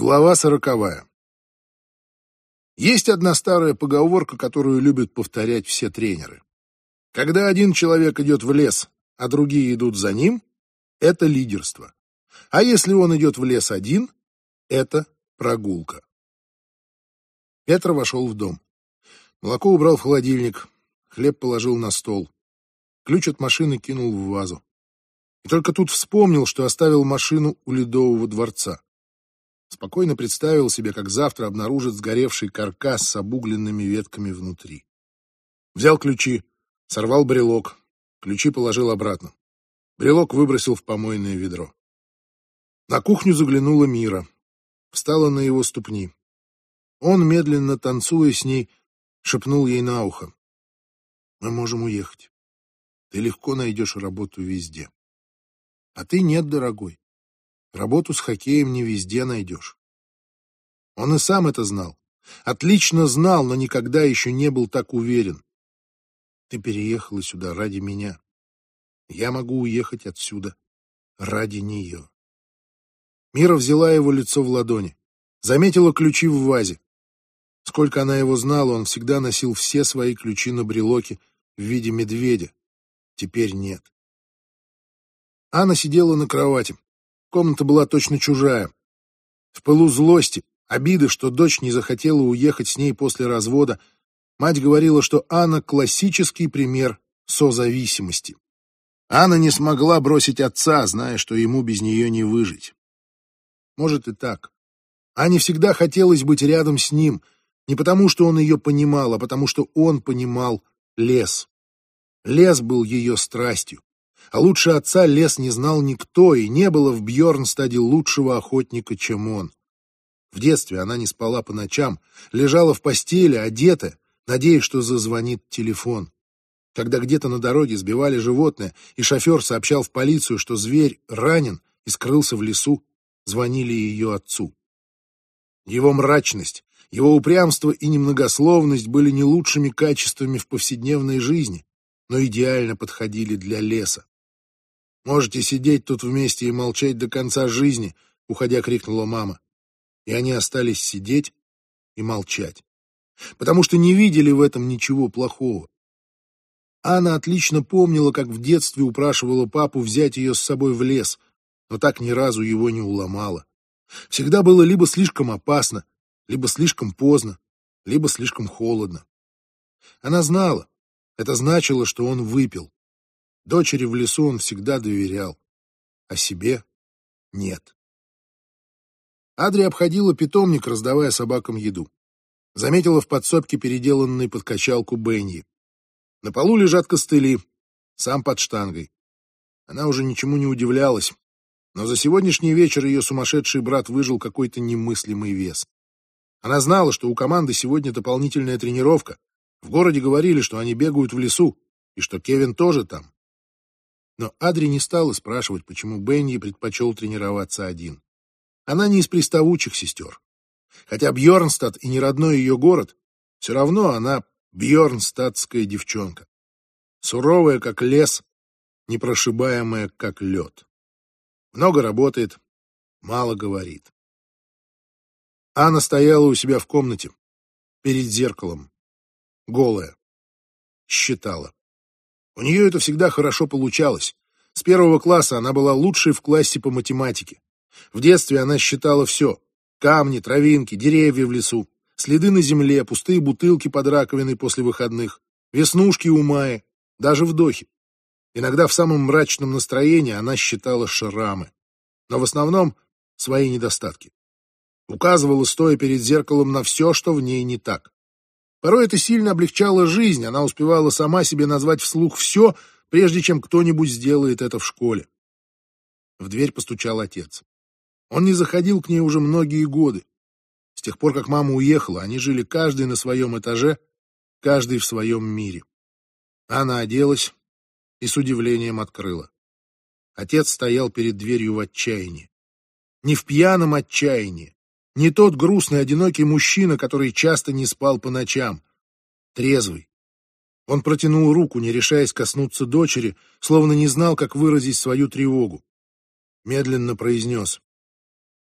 Глава сороковая. Есть одна старая поговорка, которую любят повторять все тренеры. Когда один человек идет в лес, а другие идут за ним, это лидерство. А если он идет в лес один, это прогулка. Петр вошел в дом. Молоко убрал в холодильник, хлеб положил на стол. Ключ от машины кинул в вазу. И только тут вспомнил, что оставил машину у Ледового дворца. Спокойно представил себе, как завтра обнаружит сгоревший каркас с обугленными ветками внутри. Взял ключи, сорвал брелок, ключи положил обратно. Брелок выбросил в помойное ведро. На кухню заглянула Мира. Встала на его ступни. Он, медленно танцуя с ней, шепнул ей на ухо. «Мы можем уехать. Ты легко найдешь работу везде. А ты нет, дорогой. Работу с хоккеем не везде найдешь. Он и сам это знал. Отлично знал, но никогда еще не был так уверен. Ты переехала сюда ради меня. Я могу уехать отсюда ради нее. Мира взяла его лицо в ладони, заметила ключи в вазе. Сколько она его знала, он всегда носил все свои ключи на брелоке в виде медведя. Теперь нет. Анна сидела на кровати, Комната была точно чужая. В пылу злости, обиды, что дочь не захотела уехать с ней после развода, мать говорила, что Анна — классический пример созависимости. Анна не смогла бросить отца, зная, что ему без нее не выжить. Может и так. Ане всегда хотелось быть рядом с ним, не потому, что он ее понимал, а потому, что он понимал лес. Лес был ее страстью. А лучше отца лес не знал никто, и не было в Бьорнстаде лучшего охотника, чем он. В детстве она не спала по ночам, лежала в постели, одетая, надеясь, что зазвонит телефон. Когда где-то на дороге сбивали животное, и шофер сообщал в полицию, что зверь ранен и скрылся в лесу, звонили ее отцу. Его мрачность, его упрямство и немногословность были не лучшими качествами в повседневной жизни, но идеально подходили для леса. Можете сидеть тут вместе и молчать до конца жизни, уходя, крикнула мама. И они остались сидеть и молчать, потому что не видели в этом ничего плохого. Анна отлично помнила, как в детстве упрашивала папу взять ее с собой в лес, но так ни разу его не уломала. Всегда было либо слишком опасно, либо слишком поздно, либо слишком холодно. Она знала, это значило, что он выпил. Дочери в лесу он всегда доверял, а себе нет. Адри обходила питомник, раздавая собакам еду. Заметила в подсобке переделанный под качалку Бенни. На полу лежат костыли, сам под штангой. Она уже ничему не удивлялась, но за сегодняшний вечер ее сумасшедший брат выжил какой-то немыслимый вес. Она знала, что у команды сегодня дополнительная тренировка. В городе говорили, что они бегают в лесу, и что Кевин тоже там. Но Адри не стала спрашивать, почему Бенни предпочел тренироваться один. Она не из приставучих сестер. Хотя Бьорнстад и не родной ее город, все равно она бьорнстадская девчонка. Суровая, как лес, непрошибаемая, как лед. Много работает, мало говорит. Анна стояла у себя в комнате, перед зеркалом, голая, считала. У нее это всегда хорошо получалось. С первого класса она была лучшей в классе по математике. В детстве она считала все. Камни, травинки, деревья в лесу, следы на земле, пустые бутылки под раковиной после выходных, веснушки у Майи, даже вдохи. Иногда в самом мрачном настроении она считала шрамы. Но в основном свои недостатки. Указывала, стоя перед зеркалом, на все, что в ней не так. Порой это сильно облегчало жизнь, она успевала сама себе назвать вслух все, прежде чем кто-нибудь сделает это в школе. В дверь постучал отец. Он не заходил к ней уже многие годы. С тех пор, как мама уехала, они жили каждый на своем этаже, каждый в своем мире. Она оделась и с удивлением открыла. Отец стоял перед дверью в отчаянии. Не в пьяном отчаянии, не тот грустный, одинокий мужчина, который часто не спал по ночам. Трезвый. Он протянул руку, не решаясь коснуться дочери, словно не знал, как выразить свою тревогу. Медленно произнес.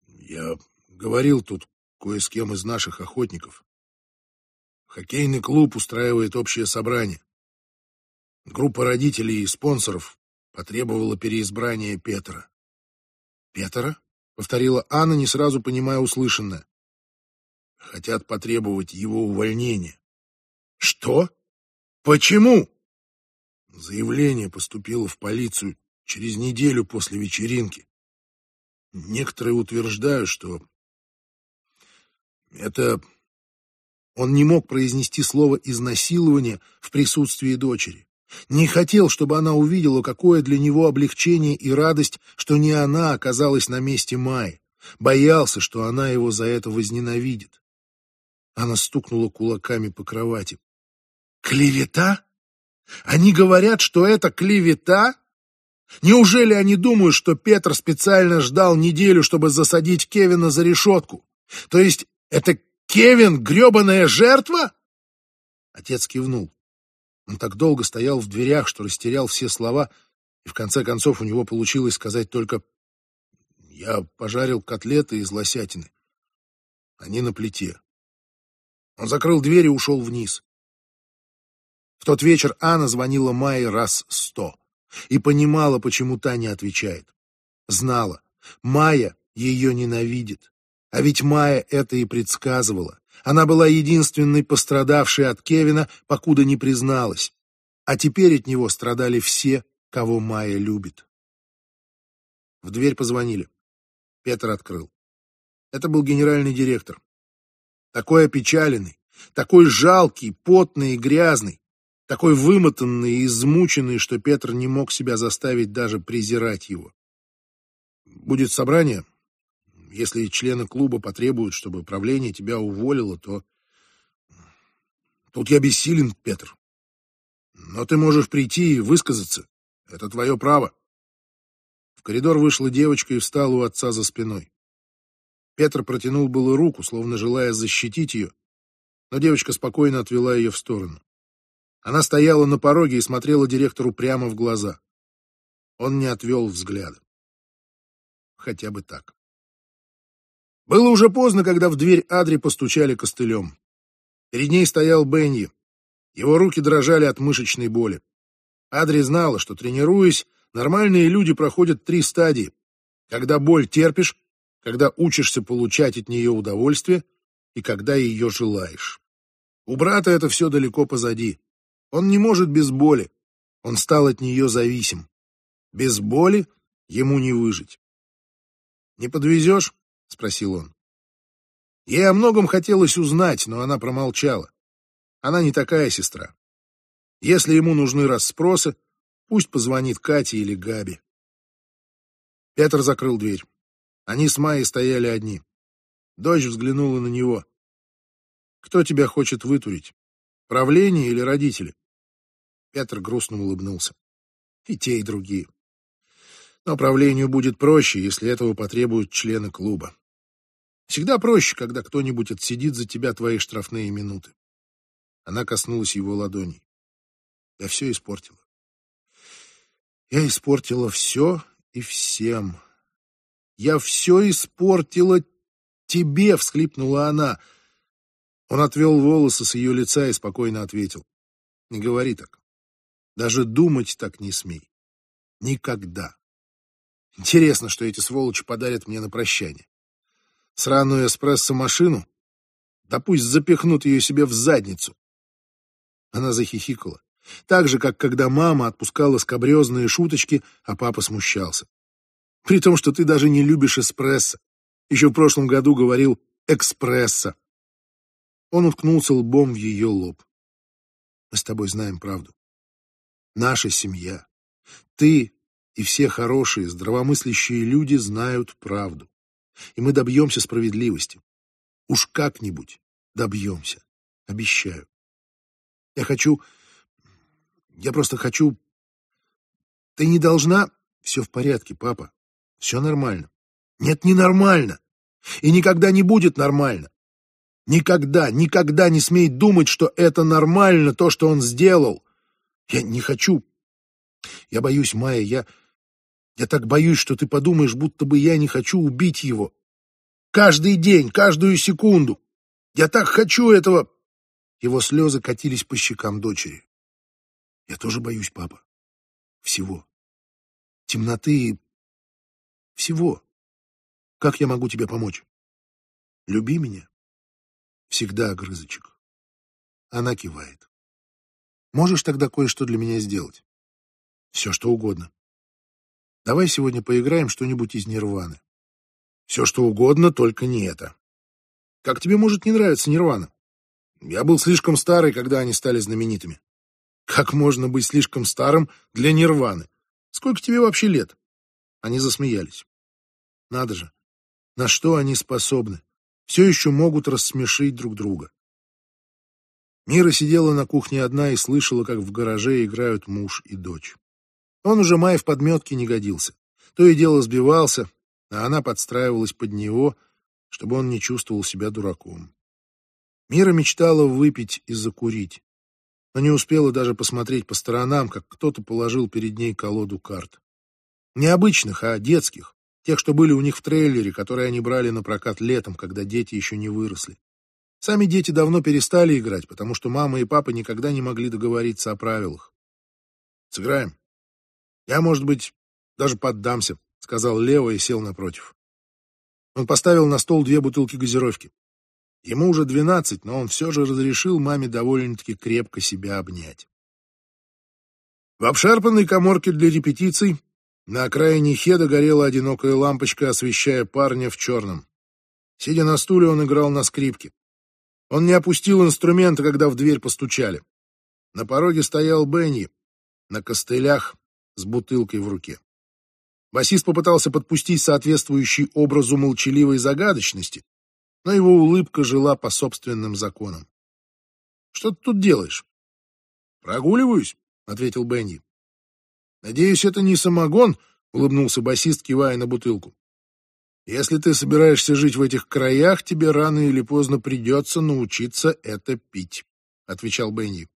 «Я Говорил тут кое с кем из наших охотников. Хоккейный клуб устраивает общее собрание. Группа родителей и спонсоров потребовала переизбрания Петра. «Петра?» — повторила Анна, не сразу понимая услышанное. «Хотят потребовать его увольнения». «Что? Почему?» Заявление поступило в полицию через неделю после вечеринки. Некоторые утверждают, что это... Он не мог произнести слово «изнасилование» в присутствии дочери. Не хотел, чтобы она увидела, какое для него облегчение и радость, что не она оказалась на месте Майи. Боялся, что она его за это возненавидит. Она стукнула кулаками по кровати. «Клевета? Они говорят, что это клевета? Неужели они думают, что Петр специально ждал неделю, чтобы засадить Кевина за решетку? То есть это Кевин гребаная жертва? Отец кивнул. Он так долго стоял в дверях, что растерял все слова, и в конце концов у него получилось сказать только «Я пожарил котлеты из лосятины. Они на плите». Он закрыл дверь и ушел вниз. В тот вечер Анна звонила Майе раз сто и понимала, почему та не отвечает. Знала, Майя ее ненавидит. А ведь Майя это и предсказывала. Она была единственной пострадавшей от Кевина, покуда не призналась. А теперь от него страдали все, кого Майя любит. В дверь позвонили. Петр открыл. Это был генеральный директор. Такой опечаленный, такой жалкий, потный и грязный, такой вымотанный и измученный, что Петр не мог себя заставить даже презирать его. «Будет собрание. Если члены клуба потребуют, чтобы правление тебя уволило, то... Тут я бессилен, Петр. Но ты можешь прийти и высказаться. Это твое право». В коридор вышла девочка и встала у отца за спиной. Петр протянул было руку, словно желая защитить ее, но девочка спокойно отвела ее в сторону. Она стояла на пороге и смотрела директору прямо в глаза. Он не отвел взгляда. Хотя бы так. Было уже поздно, когда в дверь Адри постучали костылем. Перед ней стоял Бенни. Его руки дрожали от мышечной боли. Адри знала, что, тренируясь, нормальные люди проходят три стадии. Когда боль терпишь, когда учишься получать от нее удовольствие и когда ее желаешь. У брата это все далеко позади. Он не может без боли. Он стал от нее зависим. Без боли ему не выжить. «Не подвезешь?» — спросил он. Ей о многом хотелось узнать, но она промолчала. Она не такая сестра. Если ему нужны расспросы, пусть позвонит Кате или Габи. Петр закрыл дверь. Они с Майей стояли одни. Дочь взглянула на него. «Кто тебя хочет вытурить? Правление или родители?» Петр грустно улыбнулся. И те, и другие. Но правлению будет проще, если этого потребуют члены клуба. Всегда проще, когда кто-нибудь отсидит за тебя твои штрафные минуты. Она коснулась его ладоней. Я все испортила. Я испортила все и всем. Я все испортила тебе, всхлипнула она. Он отвел волосы с ее лица и спокойно ответил. Не говори так. Даже думать так не смей. Никогда. Интересно, что эти сволочи подарят мне на прощание. Сраную эспрессо-машину? Да пусть запихнут ее себе в задницу. Она захихикала. Так же, как когда мама отпускала скобрезные шуточки, а папа смущался. При том, что ты даже не любишь эспрессо. Еще в прошлом году говорил «экспресса». Он уткнулся лбом в ее лоб. Мы с тобой знаем правду наша семья. Ты и все хорошие, здравомыслящие люди знают правду. И мы добьемся справедливости. Уж как-нибудь добьемся. Обещаю. Я хочу... Я просто хочу... Ты не должна... Все в порядке, папа. Все нормально. Нет, не нормально. И никогда не будет нормально. Никогда, никогда не смей думать, что это нормально, то, что он сделал. Я не хочу. Я боюсь, Майя, я... Я так боюсь, что ты подумаешь, будто бы я не хочу убить его. Каждый день, каждую секунду. Я так хочу этого. Его слезы катились по щекам дочери. Я тоже боюсь, папа. Всего. Темноты всего. Как я могу тебе помочь? Люби меня. Всегда, огрызочек. Она кивает. Можешь тогда кое-что для меня сделать? Все, что угодно. Давай сегодня поиграем что-нибудь из Нирваны. Все, что угодно, только не это. Как тебе может не нравиться Нирвана? Я был слишком старый, когда они стали знаменитыми. Как можно быть слишком старым для Нирваны? Сколько тебе вообще лет? Они засмеялись. Надо же, на что они способны? Все еще могут рассмешить друг друга. Мира сидела на кухне одна и слышала, как в гараже играют муж и дочь. Он уже май в подметке не годился. То и дело сбивался, а она подстраивалась под него, чтобы он не чувствовал себя дураком. Мира мечтала выпить и закурить, но не успела даже посмотреть по сторонам, как кто-то положил перед ней колоду карт. Не обычных, а детских, тех, что были у них в трейлере, которые они брали на прокат летом, когда дети еще не выросли. Сами дети давно перестали играть, потому что мама и папа никогда не могли договориться о правилах. «Сыграем?» «Я, может быть, даже поддамся», — сказал Лео и сел напротив. Он поставил на стол две бутылки газировки. Ему уже двенадцать, но он все же разрешил маме довольно-таки крепко себя обнять. В обшарпанной коморке для репетиций на окраине Хеда горела одинокая лампочка, освещая парня в черном. Сидя на стуле, он играл на скрипке. Он не опустил инструмента, когда в дверь постучали. На пороге стоял Бенни, на костылях, с бутылкой в руке. Басист попытался подпустить соответствующий образу молчаливой загадочности, но его улыбка жила по собственным законам. «Что ты тут делаешь?» «Прогуливаюсь», — ответил Бенни. «Надеюсь, это не самогон», — улыбнулся басист, кивая на бутылку. «Если ты собираешься жить в этих краях, тебе рано или поздно придется научиться это пить», — отвечал Бенни.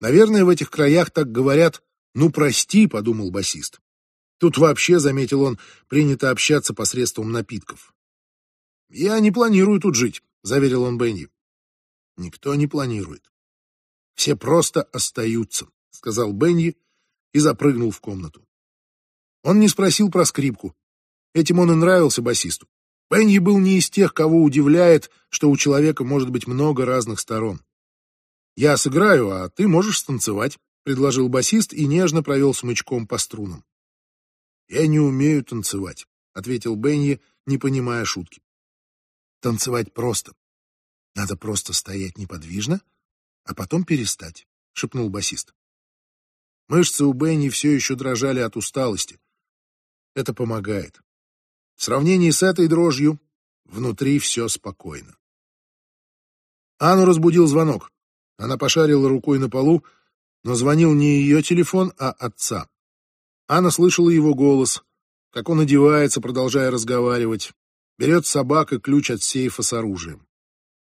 «Наверное, в этих краях так говорят «Ну, прости», — подумал басист. Тут вообще, заметил он, принято общаться посредством напитков. «Я не планирую тут жить», — заверил он Бенни. «Никто не планирует. Все просто остаются», — сказал Бенни и запрыгнул в комнату. Он не спросил про скрипку. Этим он и нравился басисту. Бенни был не из тех, кого удивляет, что у человека может быть много разных сторон. «Я сыграю, а ты можешь станцевать», — предложил басист и нежно провел смычком по струнам. «Я не умею танцевать», — ответил Бенни, не понимая шутки. «Танцевать просто. Надо просто стоять неподвижно, а потом перестать», — шепнул басист. Мышцы у Бенни все еще дрожали от усталости. Это помогает. В сравнении с этой дрожью внутри все спокойно. Анну разбудил звонок. Она пошарила рукой на полу, но звонил не ее телефон, а отца. Анна слышала его голос, как он одевается, продолжая разговаривать, берет собак и ключ от сейфа с оружием.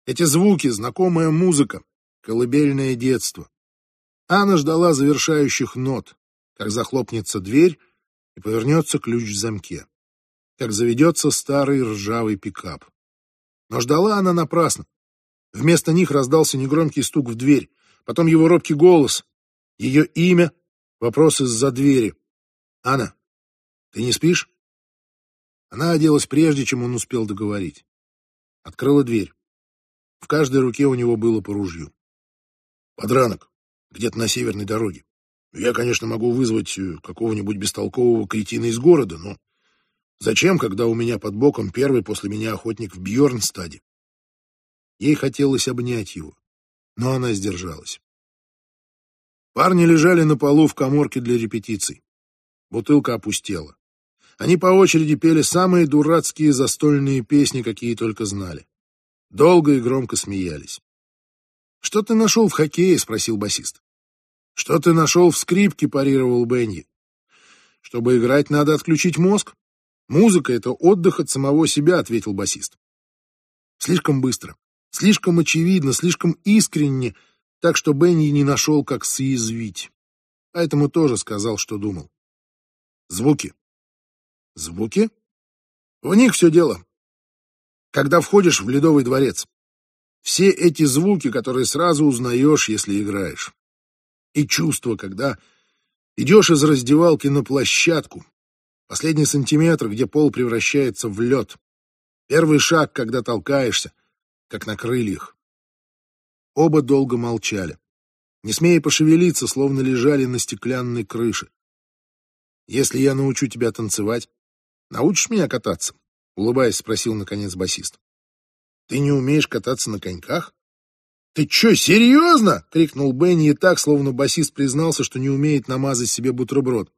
Эти звуки, знакомая музыка, колыбельное детство. Анна ждала завершающих нот, как захлопнется дверь и повернется ключ в замке, как заведется старый ржавый пикап. Но ждала она напрасно. Вместо них раздался негромкий стук в дверь, потом его робкий голос, ее имя, вопрос из-за двери. «Анна, ты не спишь?» Она оделась прежде, чем он успел договорить. Открыла дверь. В каждой руке у него было по ружью. Подранок, где-то на северной дороге. Я, конечно, могу вызвать э, какого-нибудь бестолкового кретина из города, но зачем, когда у меня под боком первый после меня охотник в Бьорнстаде? Ей хотелось обнять его, но она сдержалась. Парни лежали на полу в коморке для репетиций. Бутылка опустела. Они по очереди пели самые дурацкие застольные песни, какие только знали. Долго и громко смеялись. «Что ты нашел в хоккее?» — спросил басист. «Что ты нашел в скрипке?» — парировал Бенни. «Чтобы играть, надо отключить мозг. Музыка — это отдых от самого себя», — ответил басист. Слишком быстро, слишком очевидно, слишком искренне — так что Бенни не нашел, как съязвить. Поэтому тоже сказал, что думал. Звуки. Звуки? В них все дело. когда входишь в Ледовый дворец. Все эти звуки, которые сразу узнаешь, если играешь. И чувство, когда идешь из раздевалки на площадку, последний сантиметр, где пол превращается в лед. Первый шаг, когда толкаешься, как на крыльях. Оба долго молчали, не смея пошевелиться, словно лежали на стеклянной крыше. «Если я научу тебя танцевать, научишь меня кататься?» — улыбаясь, спросил наконец басист. «Ты не умеешь кататься на коньках?» «Ты чё, серьезно?» — крикнул Бенни и так, словно басист признался, что не умеет намазать себе бутерброд.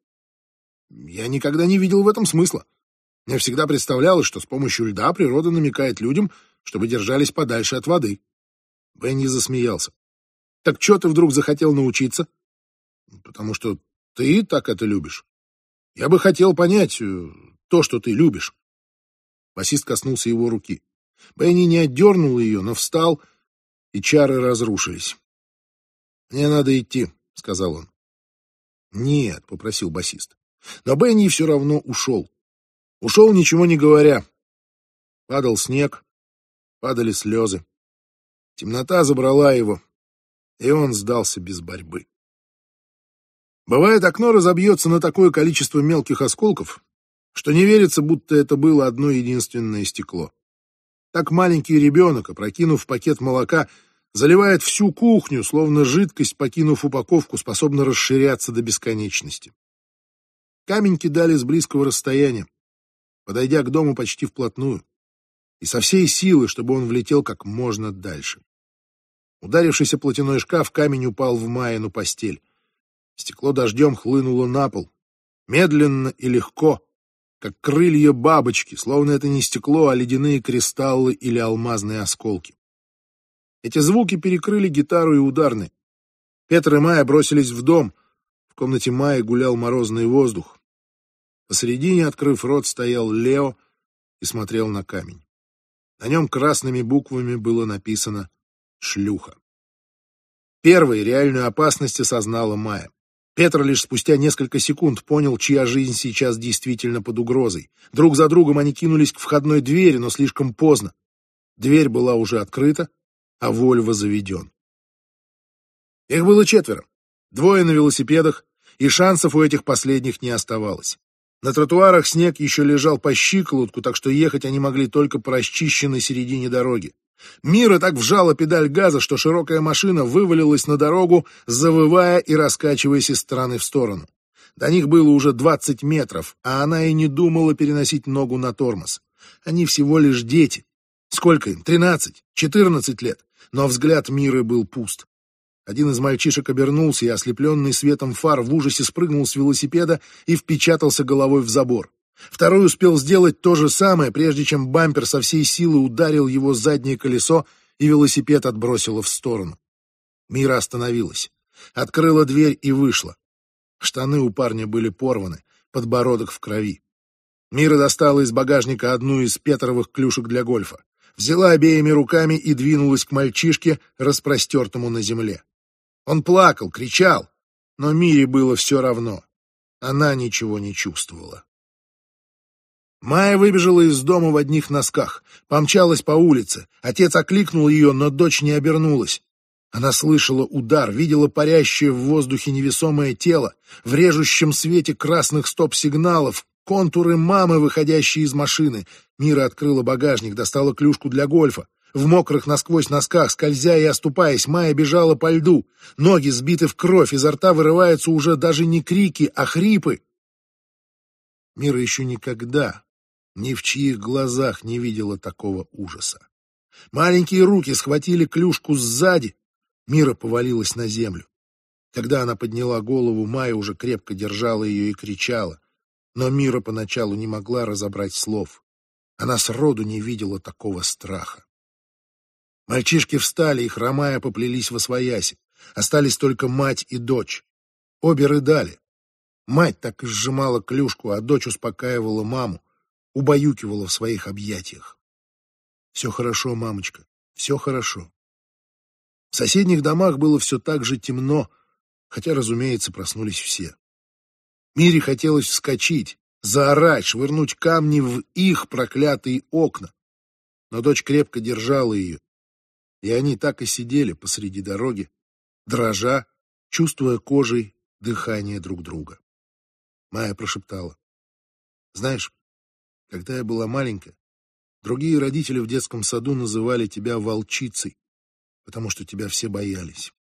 «Я никогда не видел в этом смысла. Мне всегда представлялось, что с помощью льда природа намекает людям, чтобы держались подальше от воды». Бенни засмеялся. «Так чё ты вдруг захотел научиться?» «Потому что ты так это любишь. Я бы хотел понять э, то, что ты любишь». Басист коснулся его руки. Бенни не отдернул ее, но встал, и чары разрушились. «Мне надо идти», — сказал он. «Нет», — попросил басист. Но Бенни все равно ушел. Ушел, ничего не говоря. Падал снег, падали слезы. Темнота забрала его, и он сдался без борьбы. Бывает, окно разобьется на такое количество мелких осколков, что не верится, будто это было одно единственное стекло. Так маленький ребенок, опрокинув пакет молока, заливает всю кухню, словно жидкость, покинув упаковку, способна расширяться до бесконечности. Камень кидали с близкого расстояния, подойдя к дому почти вплотную, и со всей силы, чтобы он влетел как можно дальше. Ударившийся платяной шкаф, камень упал в Майину постель. Стекло дождем хлынуло на пол. Медленно и легко, как крылья бабочки, словно это не стекло, а ледяные кристаллы или алмазные осколки. Эти звуки перекрыли гитару и ударные. Петр и Майя бросились в дом. В комнате Майи гулял морозный воздух. Посредине, открыв рот, стоял Лео и смотрел на камень. На нем красными буквами было написано «Шлюха». Первой реальную опасность осознала Майя. Петр лишь спустя несколько секунд понял, чья жизнь сейчас действительно под угрозой. Друг за другом они кинулись к входной двери, но слишком поздно. Дверь была уже открыта, а Вольво заведен. Их было четверо, двое на велосипедах, и шансов у этих последних не оставалось. На тротуарах снег еще лежал по щиколотку, так что ехать они могли только по расчищенной середине дороги. Мира так вжала педаль газа, что широкая машина вывалилась на дорогу, завывая и раскачиваясь из стороны в сторону. До них было уже двадцать метров, а она и не думала переносить ногу на тормоз. Они всего лишь дети. Сколько им? Тринадцать? Четырнадцать лет? Но взгляд Миры был пуст. Один из мальчишек обернулся и, ослепленный светом фар, в ужасе спрыгнул с велосипеда и впечатался головой в забор. Второй успел сделать то же самое, прежде чем бампер со всей силы ударил его заднее колесо, и велосипед отбросило в сторону. Мира остановилась, открыла дверь и вышла. Штаны у парня были порваны, подбородок в крови. Мира достала из багажника одну из петровых клюшек для гольфа, взяла обеими руками и двинулась к мальчишке, распростертому на земле. Он плакал, кричал, но Мире было все равно. Она ничего не чувствовала. Майя выбежала из дома в одних носках, помчалась по улице. Отец окликнул ее, но дочь не обернулась. Она слышала удар, видела парящее в воздухе невесомое тело, в режущем свете красных стоп-сигналов, контуры мамы, выходящие из машины. Мира открыла багажник, достала клюшку для гольфа. В мокрых насквозь носках, скользя и оступаясь, Майя бежала по льду. Ноги сбиты в кровь, изо рта вырываются уже даже не крики, а хрипы. Мира еще никогда ни в чьих глазах не видела такого ужаса. Маленькие руки схватили клюшку сзади. Мира повалилась на землю. Когда она подняла голову, Майя уже крепко держала ее и кричала. Но Мира поначалу не могла разобрать слов. Она сроду не видела такого страха. Мальчишки встали и, хромая, поплелись во свояси. Остались только мать и дочь. Обе рыдали. Мать так и сжимала клюшку, а дочь успокаивала маму убаюкивала в своих объятиях. «Все хорошо, мамочка, все хорошо». В соседних домах было все так же темно, хотя, разумеется, проснулись все. Мире хотелось вскочить, заорать, швырнуть камни в их проклятые окна. но дочь крепко держала ее, и они так и сидели посреди дороги, дрожа, чувствуя кожей дыхание друг друга. Майя прошептала. «Знаешь, когда я была маленькая, другие родители в детском саду называли тебя волчицей, потому что тебя все боялись.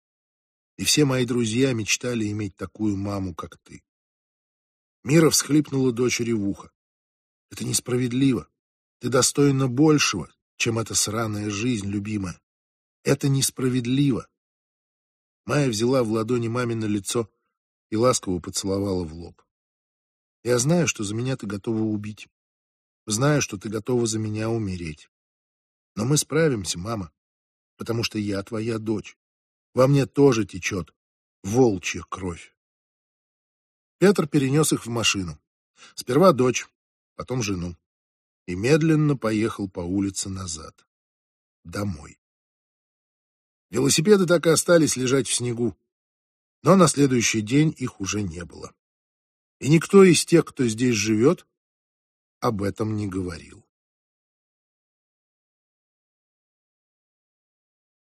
И все мои друзья мечтали иметь такую маму, как ты. Мира всхлипнула дочери в ухо. Это несправедливо. Ты достойна большего, чем эта сраная жизнь, любимая. Это несправедливо. Майя взяла в ладони мамино лицо и ласково поцеловала в лоб. Я знаю, что за меня ты готова убить. Знаю, что ты готова за меня умереть. Но мы справимся, мама, потому что я твоя дочь. Во мне тоже течет волчья кровь. Петр перенес их в машину. Сперва дочь, потом жену. И медленно поехал по улице назад. Домой. Велосипеды так и остались лежать в снегу. Но на следующий день их уже не было. И никто из тех, кто здесь живет, об этом не говорил.